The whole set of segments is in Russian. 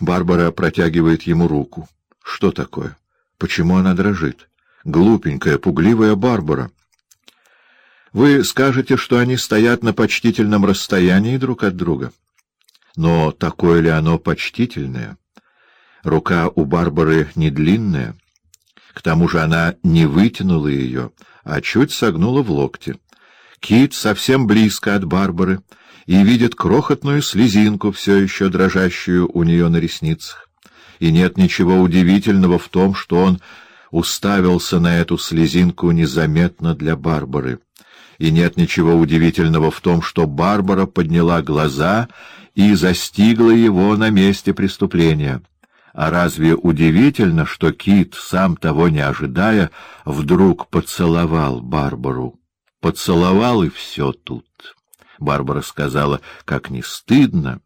Барбара протягивает ему руку. Что такое? Почему она дрожит? Глупенькая, пугливая Барбара. Вы скажете, что они стоят на почтительном расстоянии друг от друга. Но такое ли оно почтительное? Рука у Барбары не длинная. К тому же она не вытянула ее, а чуть согнула в локте. Кит совсем близко от Барбары и видит крохотную слезинку, все еще дрожащую у нее на ресницах. И нет ничего удивительного в том, что он уставился на эту слезинку незаметно для Барбары. И нет ничего удивительного в том, что Барбара подняла глаза и застигла его на месте преступления. А разве удивительно, что Кит, сам того не ожидая, вдруг поцеловал Барбару? Поцеловал, и все тут. Барбара сказала, как не стыдно,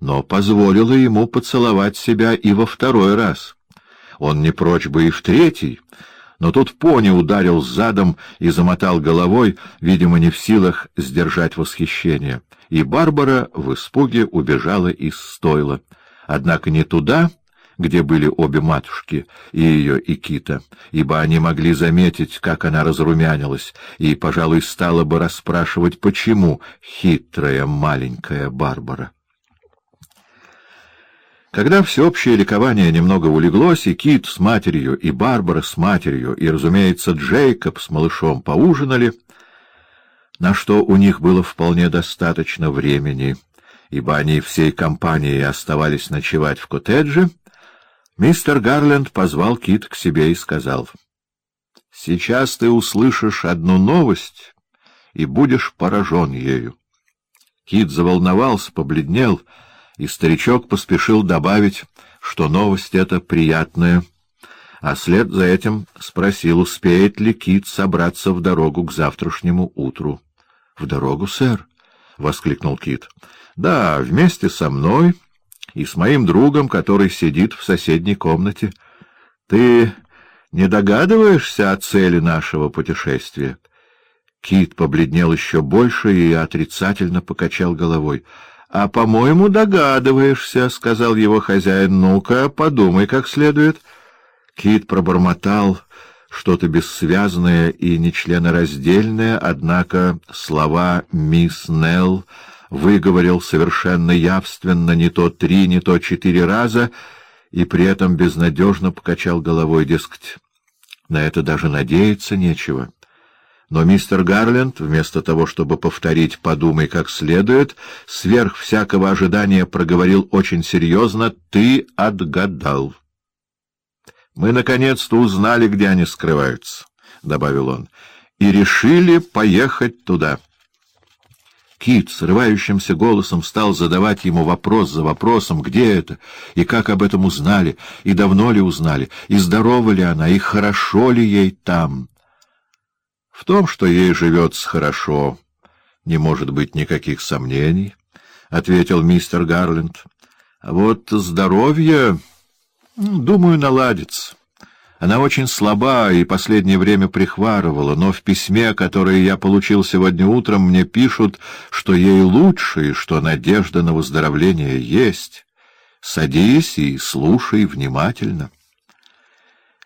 но позволила ему поцеловать себя и во второй раз. Он не прочь бы и в третий, но тут пони ударил задом и замотал головой, видимо, не в силах сдержать восхищение, и Барбара в испуге убежала из стойла. Однако не туда, где были обе матушки, и ее, и Кита, ибо они могли заметить, как она разрумянилась, и, пожалуй, стала бы расспрашивать, почему хитрая маленькая Барбара. Когда всеобщее ликование немного улеглось, и Кит с матерью, и Барбара с матерью, и, разумеется, Джейкоб с малышом поужинали, на что у них было вполне достаточно времени, ибо они всей компанией оставались ночевать в коттедже, мистер Гарленд позвал Кит к себе и сказал, «Сейчас ты услышишь одну новость и будешь поражен ею». Кит заволновался, побледнел, — и старичок поспешил добавить, что новость эта приятная, а след за этим спросил, успеет ли Кит собраться в дорогу к завтрашнему утру. — В дорогу, сэр? — воскликнул Кит. — Да, вместе со мной и с моим другом, который сидит в соседней комнате. Ты не догадываешься о цели нашего путешествия? Кит побледнел еще больше и отрицательно покачал головой. — А, по-моему, догадываешься, — сказал его хозяин. — Ну-ка, подумай как следует. Кит пробормотал что-то бессвязное и нечленораздельное, однако слова «мисс Нелл» выговорил совершенно явственно не то три, не то четыре раза, и при этом безнадежно покачал головой, дескать, на это даже надеяться нечего. Но мистер Гарленд, вместо того, чтобы повторить «подумай как следует», сверх всякого ожидания проговорил очень серьезно «ты отгадал». «Мы наконец-то узнали, где они скрываются», — добавил он, — «и решили поехать туда». Кит срывающимся голосом стал задавать ему вопрос за вопросом, где это, и как об этом узнали, и давно ли узнали, и здорова ли она, и хорошо ли ей там. В том, что ей живется хорошо, не может быть никаких сомнений, — ответил мистер Гарленд. — А вот здоровье, думаю, наладится. Она очень слаба и последнее время прихварывала, но в письме, которое я получил сегодня утром, мне пишут, что ей лучше и что надежда на выздоровление есть. Садись и слушай внимательно.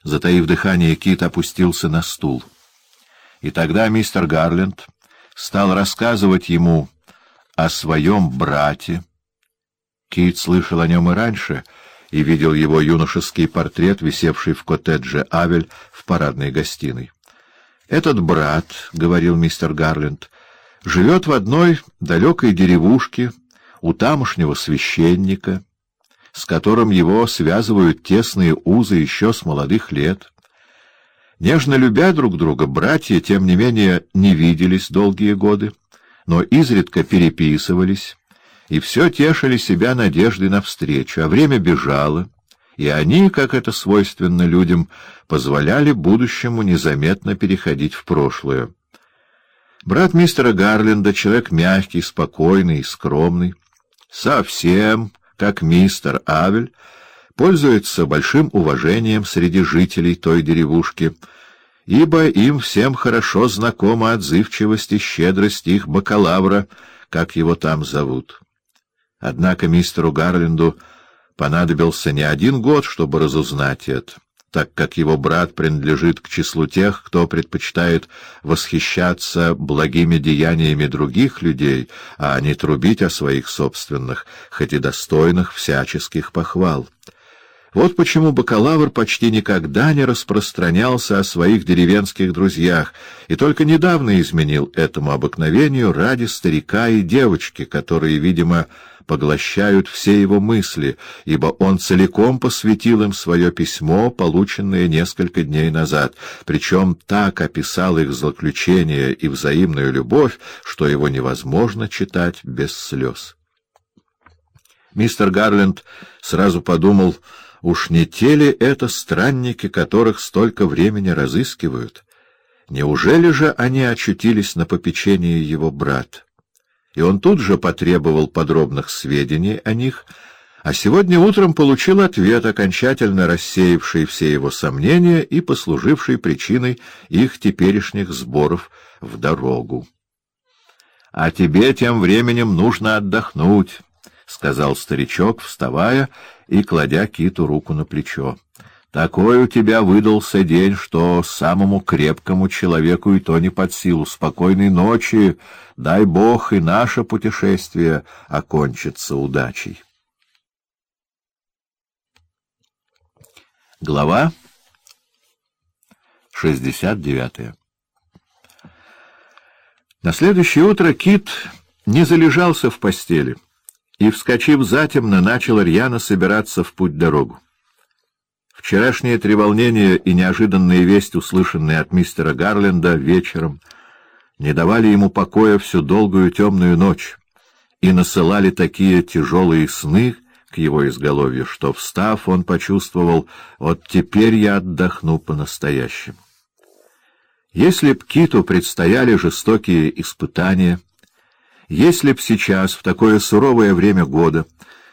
Затаив дыхание, Кит опустился на стул. И тогда мистер Гарленд стал рассказывать ему о своем брате. Кит слышал о нем и раньше и видел его юношеский портрет, висевший в коттедже Авель в парадной гостиной. «Этот брат, — говорил мистер Гарленд, — живет в одной далекой деревушке у тамошнего священника, с которым его связывают тесные узы еще с молодых лет». Нежно любя друг друга, братья, тем не менее, не виделись долгие годы, но изредка переписывались, и все тешили себя надеждой навстречу, а время бежало, и они, как это свойственно людям, позволяли будущему незаметно переходить в прошлое. Брат мистера Гарленда — человек мягкий, спокойный, скромный, совсем как мистер Авель — пользуется большим уважением среди жителей той деревушки, ибо им всем хорошо знакома отзывчивость и щедрость их бакалавра, как его там зовут. Однако мистеру Гарленду понадобился не один год, чтобы разузнать это так как его брат принадлежит к числу тех, кто предпочитает восхищаться благими деяниями других людей, а не трубить о своих собственных, хоть и достойных всяческих похвал. Вот почему бакалавр почти никогда не распространялся о своих деревенских друзьях и только недавно изменил этому обыкновению ради старика и девочки, которые, видимо, поглощают все его мысли, ибо он целиком посвятил им свое письмо, полученное несколько дней назад, причем так описал их злоключение и взаимную любовь, что его невозможно читать без слез. Мистер Гарленд сразу подумал, уж не те ли это странники, которых столько времени разыскивают? Неужели же они очутились на попечении его брата? и он тут же потребовал подробных сведений о них, а сегодня утром получил ответ, окончательно рассеявший все его сомнения и послуживший причиной их теперешних сборов в дорогу. — А тебе тем временем нужно отдохнуть, — сказал старичок, вставая и кладя киту руку на плечо. Такой у тебя выдался день, что самому крепкому человеку и то не под силу. Спокойной ночи, дай Бог, и наше путешествие окончится удачей. Глава 69 На следующее утро Кит не залежался в постели и, вскочив затемно, начал рьяно собираться в путь-дорогу. Вчерашнее треволнение и неожиданная весть, услышанные от мистера Гарленда вечером, не давали ему покоя всю долгую темную ночь и насылали такие тяжелые сны к его изголовью, что, встав, он почувствовал, вот теперь я отдохну по-настоящему. Если б Киту предстояли жестокие испытания, если б сейчас, в такое суровое время года,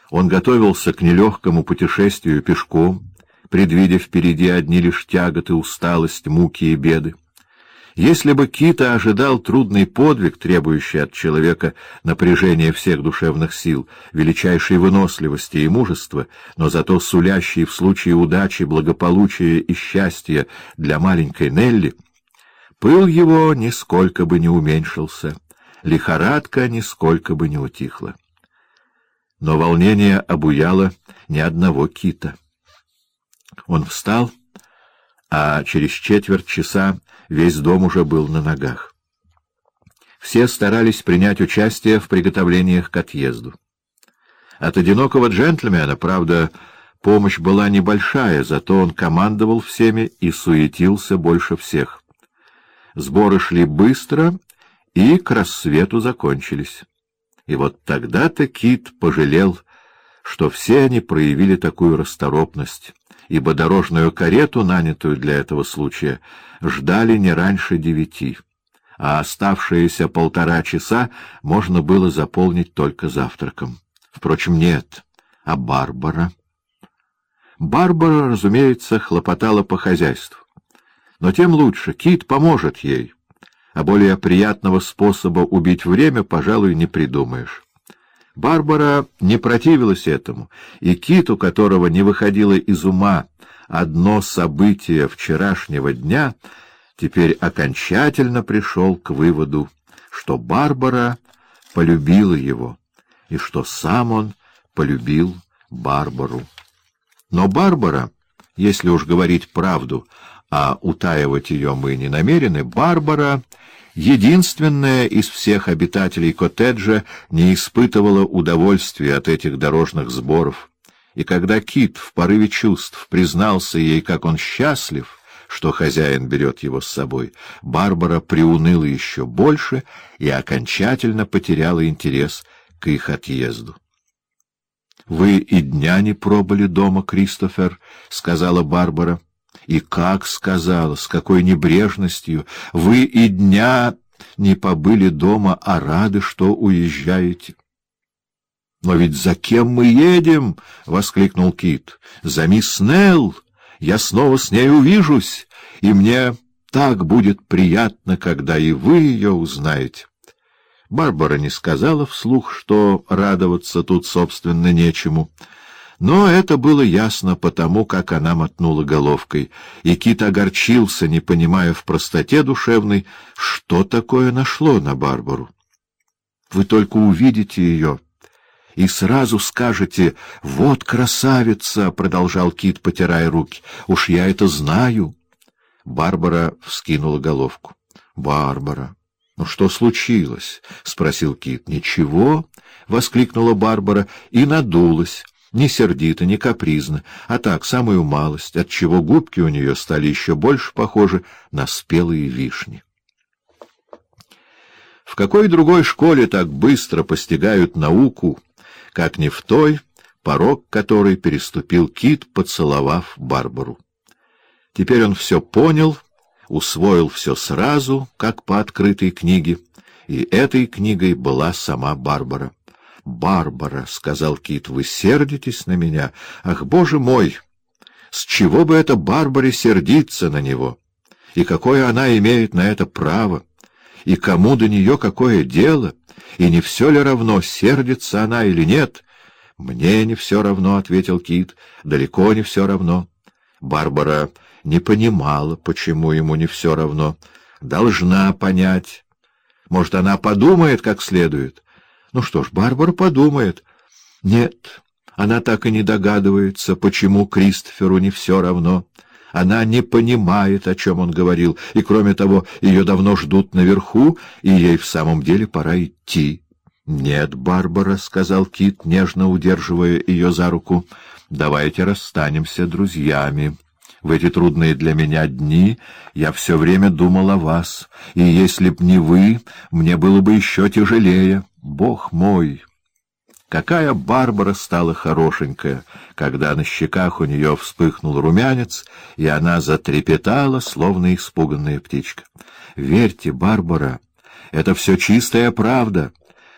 он готовился к нелегкому путешествию пешком, предвидя впереди одни лишь тяготы, усталость, муки и беды. Если бы Кита ожидал трудный подвиг, требующий от человека напряжения всех душевных сил, величайшей выносливости и мужества, но зато сулящий в случае удачи, благополучия и счастья для маленькой Нелли, пыл его нисколько бы не уменьшился, лихорадка нисколько бы не утихла. Но волнение обуяло ни одного Кита. Он встал, а через четверть часа весь дом уже был на ногах. Все старались принять участие в приготовлениях к отъезду. От одинокого джентльмена, правда, помощь была небольшая, зато он командовал всеми и суетился больше всех. Сборы шли быстро и к рассвету закончились. И вот тогда-то Кит пожалел, что все они проявили такую расторопность, ибо дорожную карету, нанятую для этого случая, ждали не раньше девяти, а оставшиеся полтора часа можно было заполнить только завтраком. Впрочем, нет, а Барбара... Барбара, разумеется, хлопотала по хозяйству. Но тем лучше, Кит поможет ей, а более приятного способа убить время, пожалуй, не придумаешь. Барбара не противилась этому, и Киту, которого не выходило из ума одно событие вчерашнего дня, теперь окончательно пришел к выводу, что Барбара полюбила его, и что сам он полюбил Барбару. Но Барбара, если уж говорить правду, а утаивать ее мы не намерены, Барбара единственная из всех обитателей коттеджа не испытывала удовольствия от этих дорожных сборов. И когда Кит в порыве чувств признался ей, как он счастлив, что хозяин берет его с собой, Барбара приуныла еще больше и окончательно потеряла интерес к их отъезду. — Вы и дня не пробыли дома, Кристофер, — сказала Барбара. И как сказала, с какой небрежностью, вы и дня не побыли дома, а рады, что уезжаете. — Но ведь за кем мы едем? — воскликнул Кит. — За мисс Нелл. Я снова с ней увижусь, и мне так будет приятно, когда и вы ее узнаете. Барбара не сказала вслух, что радоваться тут, собственно, нечему. Но это было ясно потому, как она мотнула головкой, и Кит огорчился, не понимая в простоте душевной, что такое нашло на Барбару. Вы только увидите ее и сразу скажете «Вот красавица!» — продолжал Кит, потирая руки. «Уж я это знаю!» Барбара вскинула головку. «Барбара!» «Ну что случилось?» — спросил Кит. «Ничего!» — воскликнула Барбара и надулась не сердито, не капризно, а так, самую малость, отчего губки у нее стали еще больше похожи на спелые вишни. В какой другой школе так быстро постигают науку, как не в той, порог которой переступил Кит, поцеловав Барбару? Теперь он все понял, усвоил все сразу, как по открытой книге, и этой книгой была сама Барбара. Барбара, — сказал Кит, — вы сердитесь на меня? Ах, боже мой! С чего бы это Барбаре сердиться на него? И какое она имеет на это право? И кому до нее какое дело? И не все ли равно, сердится она или нет? — Мне не все равно, — ответил Кит, — далеко не все равно. Барбара не понимала, почему ему не все равно. Должна понять. Может, она подумает как следует. Ну что ж, Барбара подумает. Нет, она так и не догадывается, почему Кристоферу не все равно. Она не понимает, о чем он говорил, и, кроме того, ее давно ждут наверху, и ей в самом деле пора идти. — Нет, Барбара, — сказал Кит, нежно удерживая ее за руку, — давайте расстанемся друзьями. В эти трудные для меня дни я все время думал о вас, и если б не вы, мне было бы еще тяжелее. Бог мой! Какая Барбара стала хорошенькая, когда на щеках у нее вспыхнул румянец, и она затрепетала, словно испуганная птичка. Верьте, Барбара, это все чистая правда,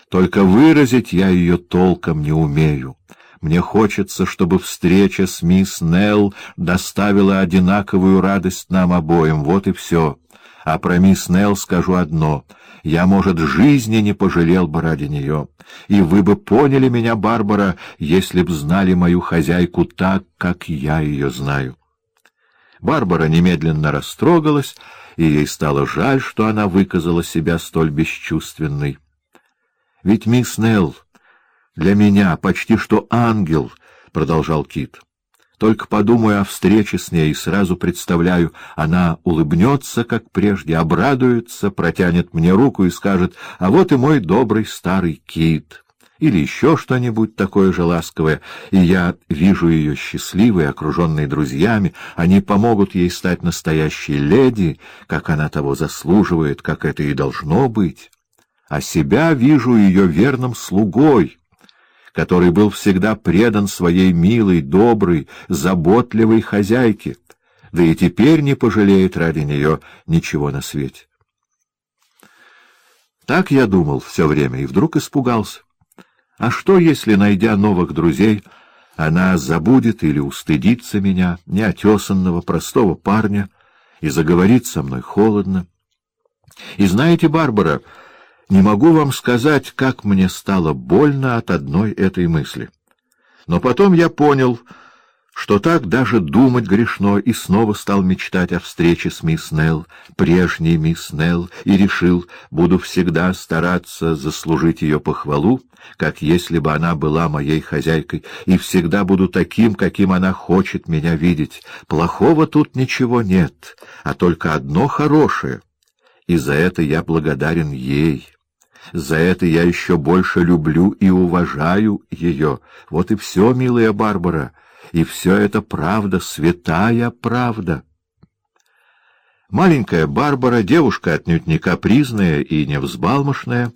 только выразить я ее толком не умею. Мне хочется, чтобы встреча с мисс Нелл доставила одинаковую радость нам обоим, вот и все. А про мисс Нелл скажу одно — я, может, жизни не пожалел бы ради нее. И вы бы поняли меня, Барбара, если б знали мою хозяйку так, как я ее знаю. Барбара немедленно растрогалась, и ей стало жаль, что она выказала себя столь бесчувственной. «Ведь мисс Нелл для меня почти что ангел», — продолжал Кит. Только подумаю о встрече с ней и сразу представляю, она улыбнется, как прежде, обрадуется, протянет мне руку и скажет «А вот и мой добрый старый кит» или еще что-нибудь такое же ласковое, и я вижу ее счастливой, окруженной друзьями, они помогут ей стать настоящей леди, как она того заслуживает, как это и должно быть. А себя вижу ее верным слугой, который был всегда предан своей милой, доброй, заботливой хозяйке, да и теперь не пожалеет ради нее ничего на свете. Так я думал все время и вдруг испугался. А что, если, найдя новых друзей, она забудет или устыдится меня, неотесанного, простого парня, и заговорит со мной холодно? И знаете, Барбара, не могу вам сказать, как мне стало больно от одной этой мысли. Но потом я понял, что так даже думать грешно, и снова стал мечтать о встрече с мисс Нелл, прежней мисс Нелл, и решил, буду всегда стараться заслужить ее похвалу, как если бы она была моей хозяйкой, и всегда буду таким, каким она хочет меня видеть. Плохого тут ничего нет, а только одно хорошее, и за это я благодарен ей». За это я еще больше люблю и уважаю ее. Вот и все, милая Барбара, и все это правда, святая правда. Маленькая Барбара, девушка отнюдь не капризная и не взбалмошная,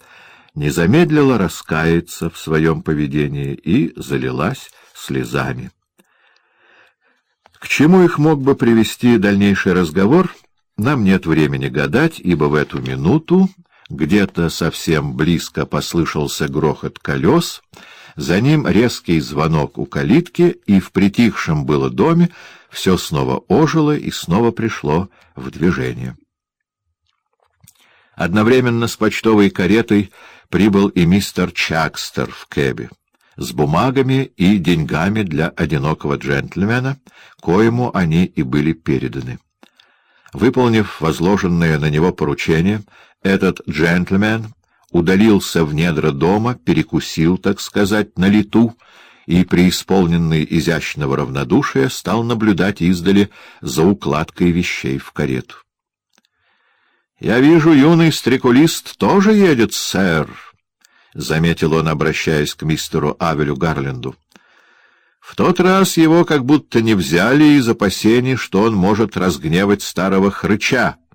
не замедлила раскаяться в своем поведении и залилась слезами. К чему их мог бы привести дальнейший разговор, нам нет времени гадать, ибо в эту минуту где-то совсем близко послышался грохот колес, за ним резкий звонок у калитки, и в притихшем было доме все снова ожило и снова пришло в движение. Одновременно с почтовой каретой прибыл и мистер Чакстер в кэбе. с бумагами и деньгами для одинокого джентльмена, коему они и были переданы. Выполнив возложенное на него поручение, этот джентльмен удалился в недра дома, перекусил, так сказать, на лету, и, преисполненный изящного равнодушия, стал наблюдать издали за укладкой вещей в карету. — Я вижу, юный стрекулист тоже едет, сэр, — заметил он, обращаясь к мистеру Авелю Гарленду. В тот раз его как будто не взяли из опасений, что он может разгневать старого хрыча —